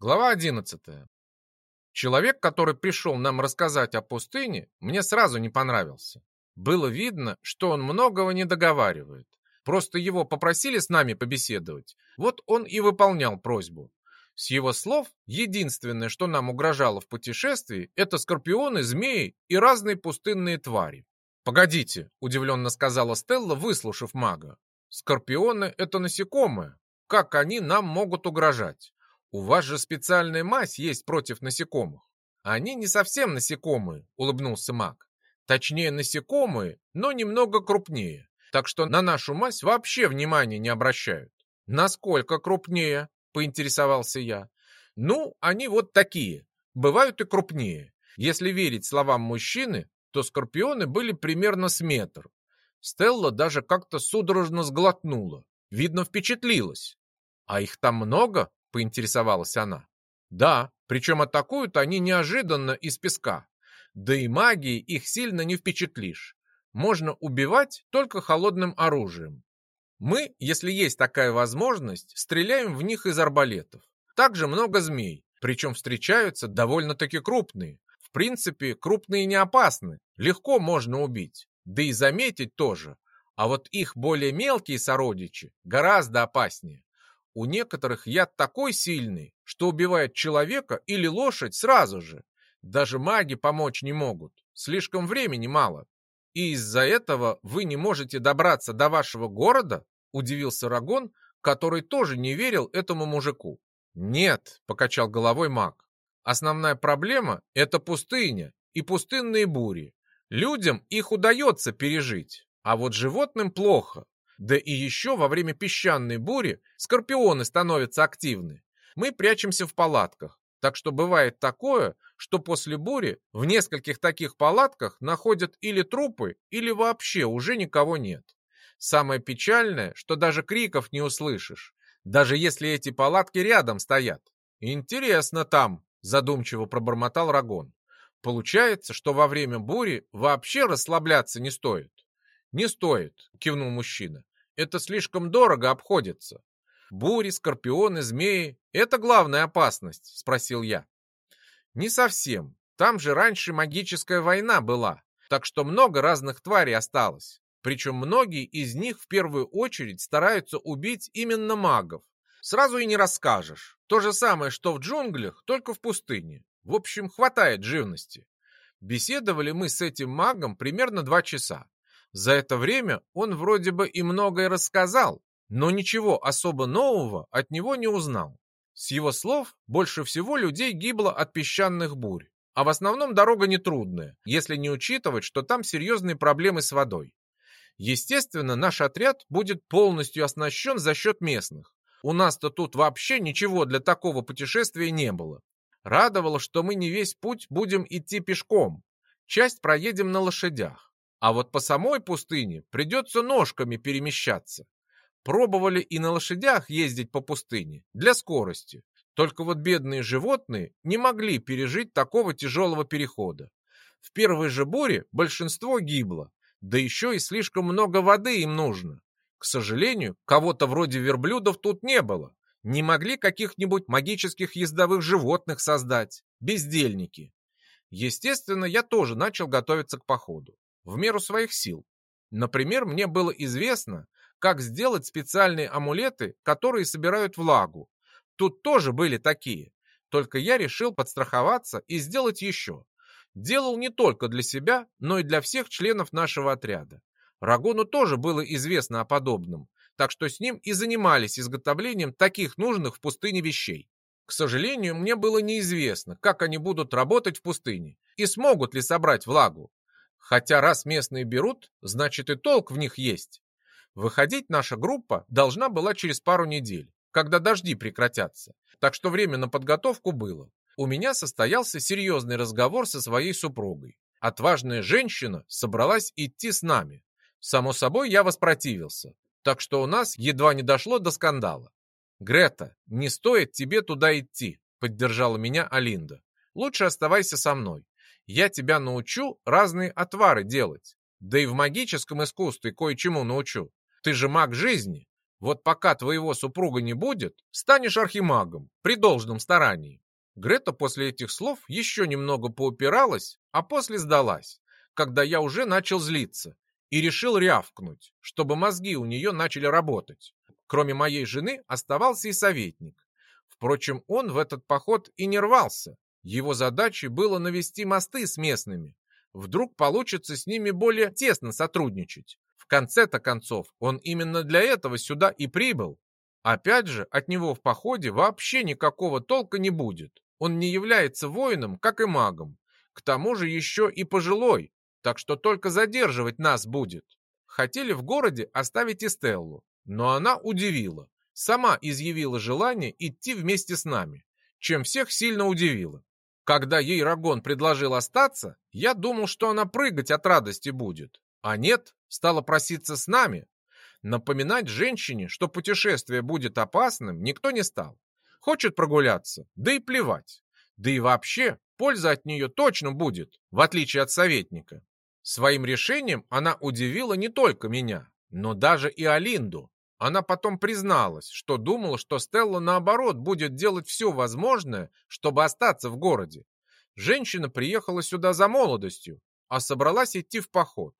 Глава 11. Человек, который пришел нам рассказать о пустыне, мне сразу не понравился. Было видно, что он многого не договаривает. Просто его попросили с нами побеседовать. Вот он и выполнял просьбу. С его слов, единственное, что нам угрожало в путешествии, это скорпионы, змеи и разные пустынные твари. «Погодите», — удивленно сказала Стелла, выслушав мага. «Скорпионы — это насекомые. Как они нам могут угрожать? У вас же специальная мазь есть против насекомых. Они не совсем насекомые, улыбнулся маг. Точнее, насекомые, но немного крупнее. Так что на нашу мазь вообще внимания не обращают. Насколько крупнее? Поинтересовался я. Ну, они вот такие. Бывают и крупнее. Если верить словам мужчины, то скорпионы были примерно с метр. Стелла даже как-то судорожно сглотнула. Видно, впечатлилась. А их там много? — поинтересовалась она. «Да, причем атакуют они неожиданно из песка. Да и магией их сильно не впечатлишь. Можно убивать только холодным оружием. Мы, если есть такая возможность, стреляем в них из арбалетов. Также много змей, причем встречаются довольно-таки крупные. В принципе, крупные не опасны, легко можно убить. Да и заметить тоже. А вот их более мелкие сородичи гораздо опаснее. У некоторых яд такой сильный, что убивает человека или лошадь сразу же. Даже маги помочь не могут, слишком времени мало. И из-за этого вы не можете добраться до вашего города? Удивился Рагон, который тоже не верил этому мужику. Нет, покачал головой маг. Основная проблема – это пустыня и пустынные бури. Людям их удается пережить, а вот животным плохо. Да и еще во время песчаной бури скорпионы становятся активны. Мы прячемся в палатках, так что бывает такое, что после бури в нескольких таких палатках находят или трупы, или вообще уже никого нет. Самое печальное, что даже криков не услышишь, даже если эти палатки рядом стоят. Интересно там, задумчиво пробормотал Рагон. Получается, что во время бури вообще расслабляться не стоит. Не стоит, кивнул мужчина. Это слишком дорого обходится. Бури, скорпионы, змеи — это главная опасность, спросил я. Не совсем. Там же раньше магическая война была, так что много разных тварей осталось. Причем многие из них в первую очередь стараются убить именно магов. Сразу и не расскажешь. То же самое, что в джунглях, только в пустыне. В общем, хватает живности. Беседовали мы с этим магом примерно два часа. За это время он вроде бы и многое рассказал, но ничего особо нового от него не узнал. С его слов, больше всего людей гибло от песчаных бурь, а в основном дорога нетрудная, если не учитывать, что там серьезные проблемы с водой. Естественно, наш отряд будет полностью оснащен за счет местных. У нас-то тут вообще ничего для такого путешествия не было. Радовало, что мы не весь путь будем идти пешком. Часть проедем на лошадях. А вот по самой пустыне придется ножками перемещаться. Пробовали и на лошадях ездить по пустыне для скорости. Только вот бедные животные не могли пережить такого тяжелого перехода. В первой же буре большинство гибло, да еще и слишком много воды им нужно. К сожалению, кого-то вроде верблюдов тут не было. Не могли каких-нибудь магических ездовых животных создать. Бездельники. Естественно, я тоже начал готовиться к походу в меру своих сил. Например, мне было известно, как сделать специальные амулеты, которые собирают влагу. Тут тоже были такие. Только я решил подстраховаться и сделать еще. Делал не только для себя, но и для всех членов нашего отряда. Рагону тоже было известно о подобном, так что с ним и занимались изготовлением таких нужных в пустыне вещей. К сожалению, мне было неизвестно, как они будут работать в пустыне и смогут ли собрать влагу. Хотя раз местные берут, значит и толк в них есть. Выходить наша группа должна была через пару недель, когда дожди прекратятся. Так что время на подготовку было. У меня состоялся серьезный разговор со своей супругой. Отважная женщина собралась идти с нами. Само собой, я воспротивился. Так что у нас едва не дошло до скандала. «Грета, не стоит тебе туда идти», — поддержала меня Алинда. «Лучше оставайся со мной. Я тебя научу разные отвары делать. Да и в магическом искусстве кое-чему научу. Ты же маг жизни. Вот пока твоего супруга не будет, станешь архимагом при должном старании. Грета после этих слов еще немного поупиралась, а после сдалась, когда я уже начал злиться и решил рявкнуть, чтобы мозги у нее начали работать. Кроме моей жены оставался и советник. Впрочем, он в этот поход и не рвался. Его задачей было навести мосты с местными. Вдруг получится с ними более тесно сотрудничать. В конце-то концов, он именно для этого сюда и прибыл. Опять же, от него в походе вообще никакого толка не будет. Он не является воином, как и магом. К тому же еще и пожилой, так что только задерживать нас будет. Хотели в городе оставить Эстеллу, но она удивила. Сама изъявила желание идти вместе с нами, чем всех сильно удивила. Когда ей Рагон предложил остаться, я думал, что она прыгать от радости будет. А нет, стала проситься с нами. Напоминать женщине, что путешествие будет опасным, никто не стал. Хочет прогуляться, да и плевать. Да и вообще, польза от нее точно будет, в отличие от советника. Своим решением она удивила не только меня, но даже и Алинду. Она потом призналась, что думала, что Стелла, наоборот, будет делать все возможное, чтобы остаться в городе. Женщина приехала сюда за молодостью, а собралась идти в поход.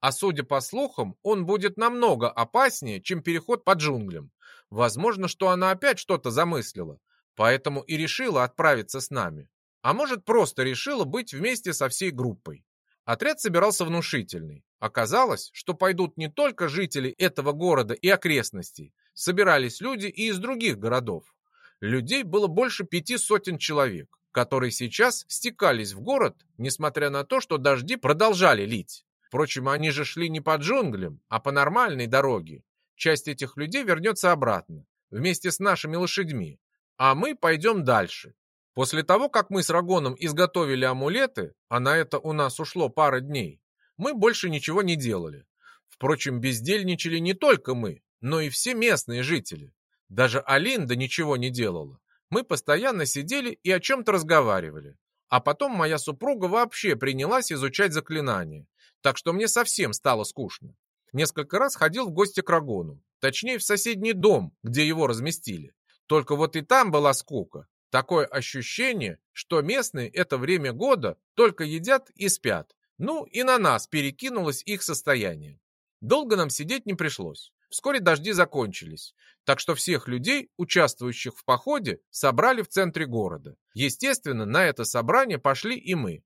А судя по слухам, он будет намного опаснее, чем переход по джунглям. Возможно, что она опять что-то замыслила, поэтому и решила отправиться с нами. А может, просто решила быть вместе со всей группой. Отряд собирался внушительный. Оказалось, что пойдут не только жители этого города и окрестностей, собирались люди и из других городов. Людей было больше пяти сотен человек, которые сейчас стекались в город, несмотря на то, что дожди продолжали лить. Впрочем, они же шли не по джунглям, а по нормальной дороге. Часть этих людей вернется обратно, вместе с нашими лошадьми, а мы пойдем дальше, После того, как мы с Рагоном изготовили амулеты, а на это у нас ушло пара дней, мы больше ничего не делали. Впрочем, бездельничали не только мы, но и все местные жители. Даже Алинда ничего не делала. Мы постоянно сидели и о чем-то разговаривали. А потом моя супруга вообще принялась изучать заклинания, так что мне совсем стало скучно. Несколько раз ходил в гости к Рагону, точнее в соседний дом, где его разместили. Только вот и там была скука, Такое ощущение, что местные это время года только едят и спят. Ну и на нас перекинулось их состояние. Долго нам сидеть не пришлось. Вскоре дожди закончились, так что всех людей, участвующих в походе, собрали в центре города. Естественно, на это собрание пошли и мы.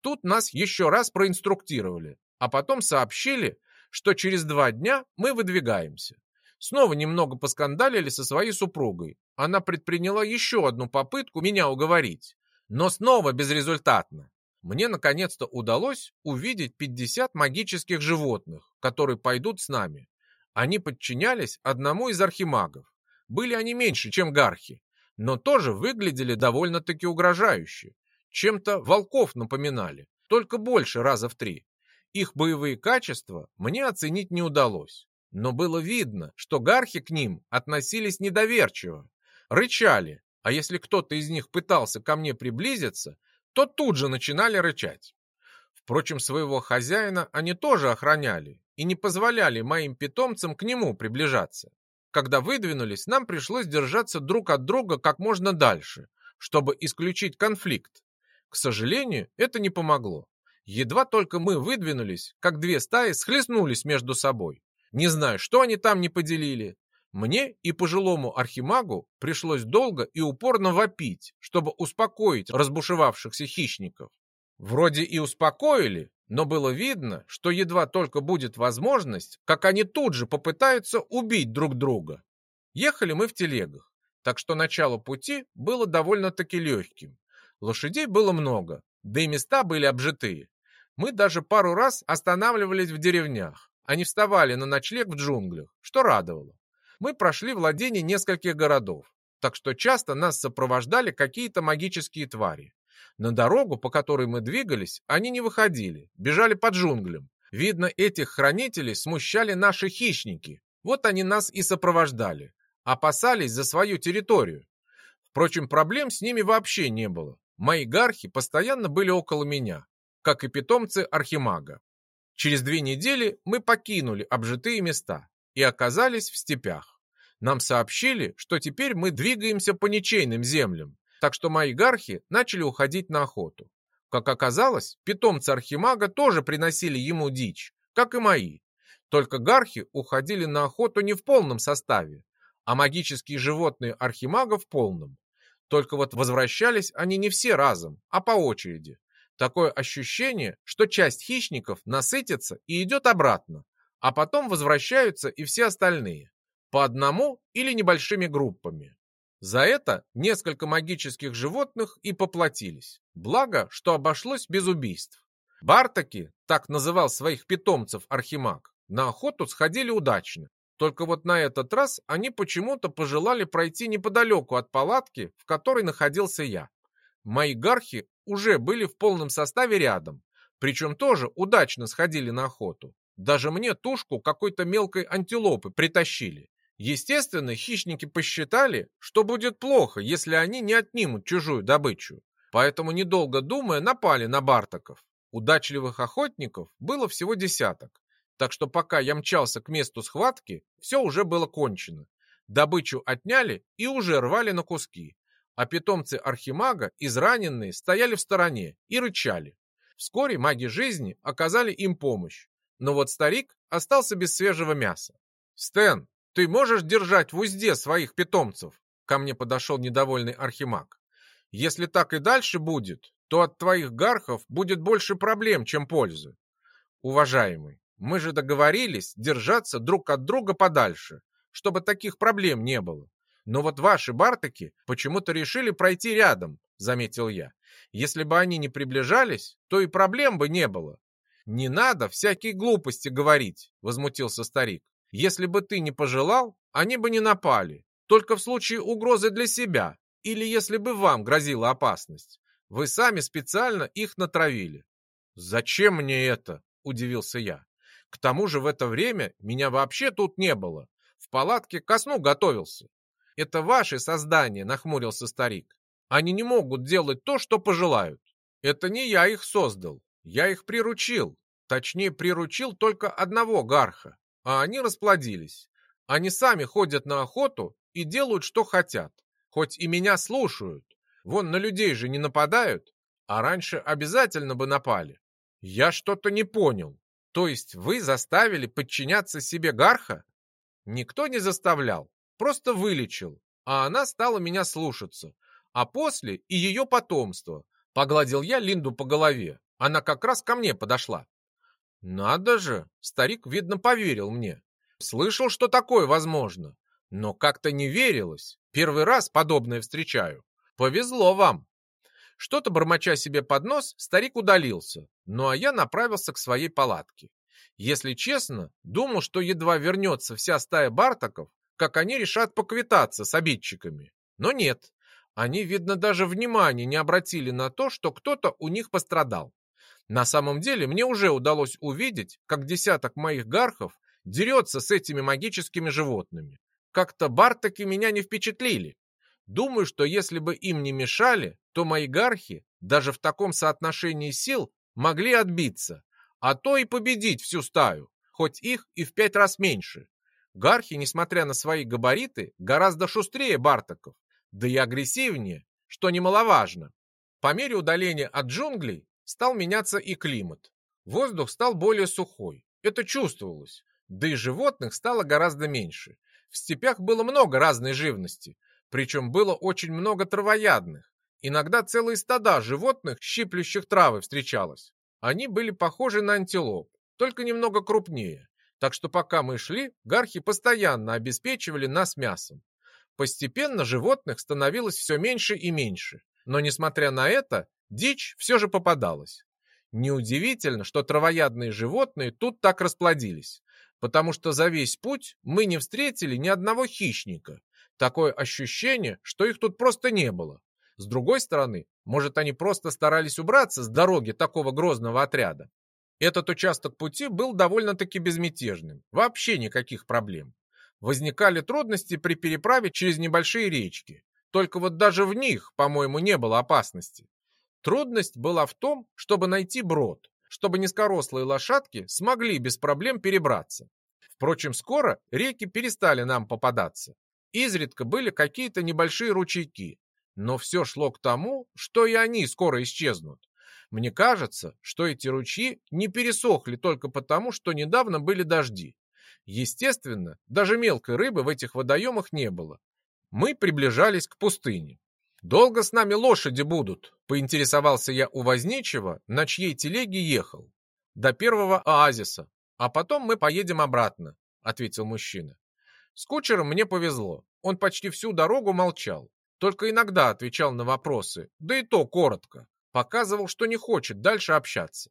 Тут нас еще раз проинструктировали, а потом сообщили, что через два дня мы выдвигаемся. Снова немного поскандалили со своей супругой. Она предприняла еще одну попытку меня уговорить, но снова безрезультатно. Мне наконец-то удалось увидеть 50 магических животных, которые пойдут с нами. Они подчинялись одному из архимагов. Были они меньше, чем гархи, но тоже выглядели довольно-таки угрожающе. Чем-то волков напоминали, только больше раза в три. Их боевые качества мне оценить не удалось но было видно, что гархи к ним относились недоверчиво, рычали, а если кто-то из них пытался ко мне приблизиться, то тут же начинали рычать. Впрочем, своего хозяина они тоже охраняли и не позволяли моим питомцам к нему приближаться. Когда выдвинулись, нам пришлось держаться друг от друга как можно дальше, чтобы исключить конфликт. К сожалению, это не помогло. Едва только мы выдвинулись, как две стаи схлестнулись между собой. Не знаю, что они там не поделили. Мне и пожилому архимагу пришлось долго и упорно вопить, чтобы успокоить разбушевавшихся хищников. Вроде и успокоили, но было видно, что едва только будет возможность, как они тут же попытаются убить друг друга. Ехали мы в телегах, так что начало пути было довольно-таки легким. Лошадей было много, да и места были обжитые. Мы даже пару раз останавливались в деревнях. Они вставали на ночлег в джунглях, что радовало. Мы прошли владение нескольких городов, так что часто нас сопровождали какие-то магические твари. На дорогу, по которой мы двигались, они не выходили, бежали по джунглям. Видно, этих хранителей смущали наши хищники. Вот они нас и сопровождали. Опасались за свою территорию. Впрочем, проблем с ними вообще не было. Мои гархи постоянно были около меня, как и питомцы архимага. Через две недели мы покинули обжитые места и оказались в степях. Нам сообщили, что теперь мы двигаемся по ничейным землям, так что мои гархи начали уходить на охоту. Как оказалось, питомцы архимага тоже приносили ему дичь, как и мои. Только гархи уходили на охоту не в полном составе, а магические животные архимага в полном. Только вот возвращались они не все разом, а по очереди. Такое ощущение, что часть хищников насытится и идет обратно, а потом возвращаются и все остальные. По одному или небольшими группами. За это несколько магических животных и поплатились. Благо, что обошлось без убийств. Бартаки, так называл своих питомцев Архимаг, на охоту сходили удачно. Только вот на этот раз они почему-то пожелали пройти неподалеку от палатки, в которой находился я. Мои гархи уже были в полном составе рядом, причем тоже удачно сходили на охоту. Даже мне тушку какой-то мелкой антилопы притащили. Естественно, хищники посчитали, что будет плохо, если они не отнимут чужую добычу. Поэтому, недолго думая, напали на Бартаков. Удачливых охотников было всего десяток. Так что пока я мчался к месту схватки, все уже было кончено. Добычу отняли и уже рвали на куски. А питомцы Архимага, израненные, стояли в стороне и рычали. Вскоре маги жизни оказали им помощь. Но вот старик остался без свежего мяса. «Стэн, ты можешь держать в узде своих питомцев?» Ко мне подошел недовольный Архимаг. «Если так и дальше будет, то от твоих гархов будет больше проблем, чем пользы. Уважаемый, мы же договорились держаться друг от друга подальше, чтобы таких проблем не было. Но вот ваши бартаки почему-то решили пройти рядом, заметил я. Если бы они не приближались, то и проблем бы не было. Не надо всякие глупости говорить, возмутился старик. Если бы ты не пожелал, они бы не напали, только в случае угрозы для себя или если бы вам грозила опасность. Вы сами специально их натравили. Зачем мне это? удивился я. К тому же в это время меня вообще тут не было. В палатке ко сну готовился. Это ваши создания, нахмурился старик. Они не могут делать то, что пожелают. Это не я их создал. Я их приручил. Точнее, приручил только одного гарха. А они расплодились. Они сами ходят на охоту и делают, что хотят. Хоть и меня слушают. Вон на людей же не нападают. А раньше обязательно бы напали. Я что-то не понял. То есть вы заставили подчиняться себе Гарха? Никто не заставлял, просто вылечил, а она стала меня слушаться. А после и ее потомство. Погладил я Линду по голове. Она как раз ко мне подошла. Надо же, старик, видно, поверил мне. Слышал, что такое возможно. Но как-то не верилось. Первый раз подобное встречаю. Повезло вам. Что-то бормоча себе под нос, старик удалился, ну а я направился к своей палатке. Если честно, думал, что едва вернется вся стая бартаков, как они решат поквитаться с обидчиками. Но нет, они, видно, даже внимания не обратили на то, что кто-то у них пострадал. На самом деле мне уже удалось увидеть, как десяток моих гархов дерется с этими магическими животными. Как-то бартаки меня не впечатлили. Думаю, что если бы им не мешали, то мои гархи даже в таком соотношении сил могли отбиться, а то и победить всю стаю, хоть их и в пять раз меньше. Гархи, несмотря на свои габариты, гораздо шустрее бартаков, да и агрессивнее, что немаловажно. По мере удаления от джунглей стал меняться и климат. Воздух стал более сухой, это чувствовалось, да и животных стало гораздо меньше. В степях было много разной живности, причем было очень много травоядных. Иногда целые стада животных, щиплющих травы, встречалось. Они были похожи на антилоп, только немного крупнее. Так что пока мы шли, гархи постоянно обеспечивали нас мясом. Постепенно животных становилось все меньше и меньше. Но несмотря на это, дичь все же попадалась. Неудивительно, что травоядные животные тут так расплодились, потому что за весь путь мы не встретили ни одного хищника, Такое ощущение, что их тут просто не было. С другой стороны, может, они просто старались убраться с дороги такого грозного отряда. Этот участок пути был довольно-таки безмятежным, вообще никаких проблем. Возникали трудности при переправе через небольшие речки, только вот даже в них, по-моему, не было опасности. Трудность была в том, чтобы найти брод, чтобы низкорослые лошадки смогли без проблем перебраться. Впрочем, скоро реки перестали нам попадаться. Изредка были какие-то небольшие ручейки, но все шло к тому, что и они скоро исчезнут. Мне кажется, что эти ручьи не пересохли только потому, что недавно были дожди. Естественно, даже мелкой рыбы в этих водоемах не было. Мы приближались к пустыне. «Долго с нами лошади будут?» – поинтересовался я у возничего, на чьей телеге ехал. «До первого оазиса, а потом мы поедем обратно», – ответил мужчина. С кучером мне повезло, он почти всю дорогу молчал, только иногда отвечал на вопросы, да и то коротко, показывал, что не хочет дальше общаться.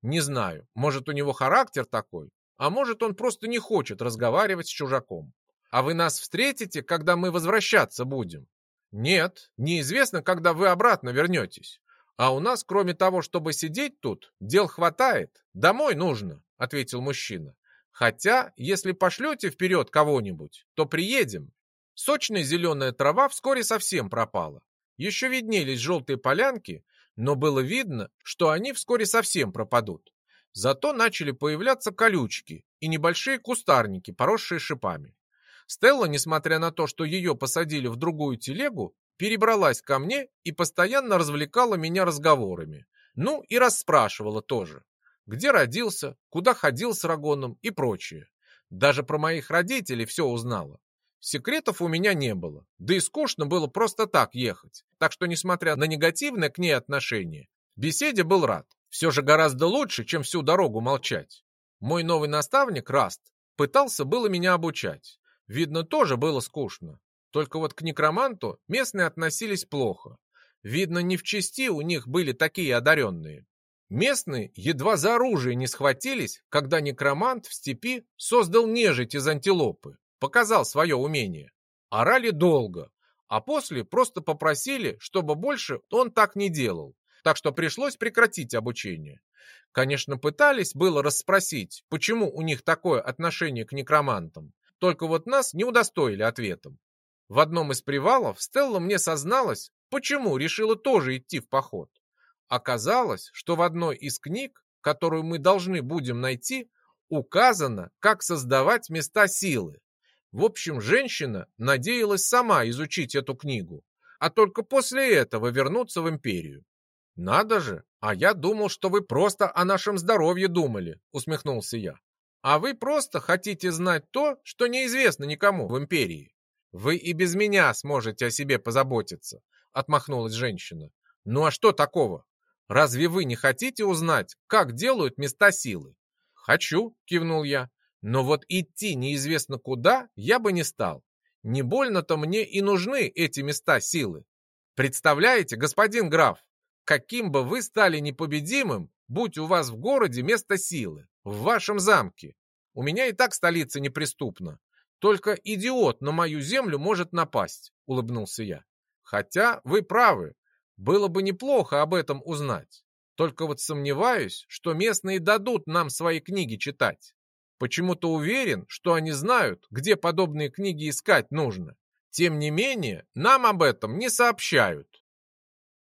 Не знаю, может у него характер такой, а может он просто не хочет разговаривать с чужаком. А вы нас встретите, когда мы возвращаться будем? Нет, неизвестно, когда вы обратно вернетесь. А у нас, кроме того, чтобы сидеть тут, дел хватает. Домой нужно, ответил мужчина. Хотя, если пошлете вперед кого-нибудь, то приедем. Сочная зеленая трава вскоре совсем пропала. Еще виднелись желтые полянки, но было видно, что они вскоре совсем пропадут. Зато начали появляться колючки и небольшие кустарники, поросшие шипами. Стелла, несмотря на то, что ее посадили в другую телегу, перебралась ко мне и постоянно развлекала меня разговорами. Ну и расспрашивала тоже. Где родился, куда ходил с Рагоном и прочее. Даже про моих родителей все узнала. Секретов у меня не было, да и скучно было просто так ехать. Так что, несмотря на негативное к ней отношение, беседе был рад. Все же гораздо лучше, чем всю дорогу молчать. Мой новый наставник, Раст, пытался было меня обучать. Видно, тоже было скучно. Только вот к некроманту местные относились плохо. Видно, не в чести у них были такие одаренные. Местные едва за оружие не схватились, когда некромант в степи создал нежить из антилопы, показал свое умение. Орали долго, а после просто попросили, чтобы больше он так не делал, так что пришлось прекратить обучение. Конечно, пытались было расспросить, почему у них такое отношение к некромантам, только вот нас не удостоили ответом. В одном из привалов Стелла мне созналась, почему решила тоже идти в поход. Оказалось, что в одной из книг, которую мы должны будем найти, указано, как создавать места силы. В общем, женщина надеялась сама изучить эту книгу, а только после этого вернуться в империю. «Надо же! А я думал, что вы просто о нашем здоровье думали», — усмехнулся я. А вы просто хотите знать то, что неизвестно никому в империи. Вы и без меня сможете о себе позаботиться, отмахнулась женщина. Ну а что такого? Разве вы не хотите узнать, как делают места силы? Хочу, кивнул я. Но вот идти неизвестно куда я бы не стал. Не больно-то мне и нужны эти места силы. Представляете, господин граф, каким бы вы стали непобедимым, будь у вас в городе место силы. В вашем замке. У меня и так столица неприступна. Только идиот на мою землю может напасть, улыбнулся я. Хотя вы правы. Было бы неплохо об этом узнать. Только вот сомневаюсь, что местные дадут нам свои книги читать. Почему-то уверен, что они знают, где подобные книги искать нужно. Тем не менее, нам об этом не сообщают.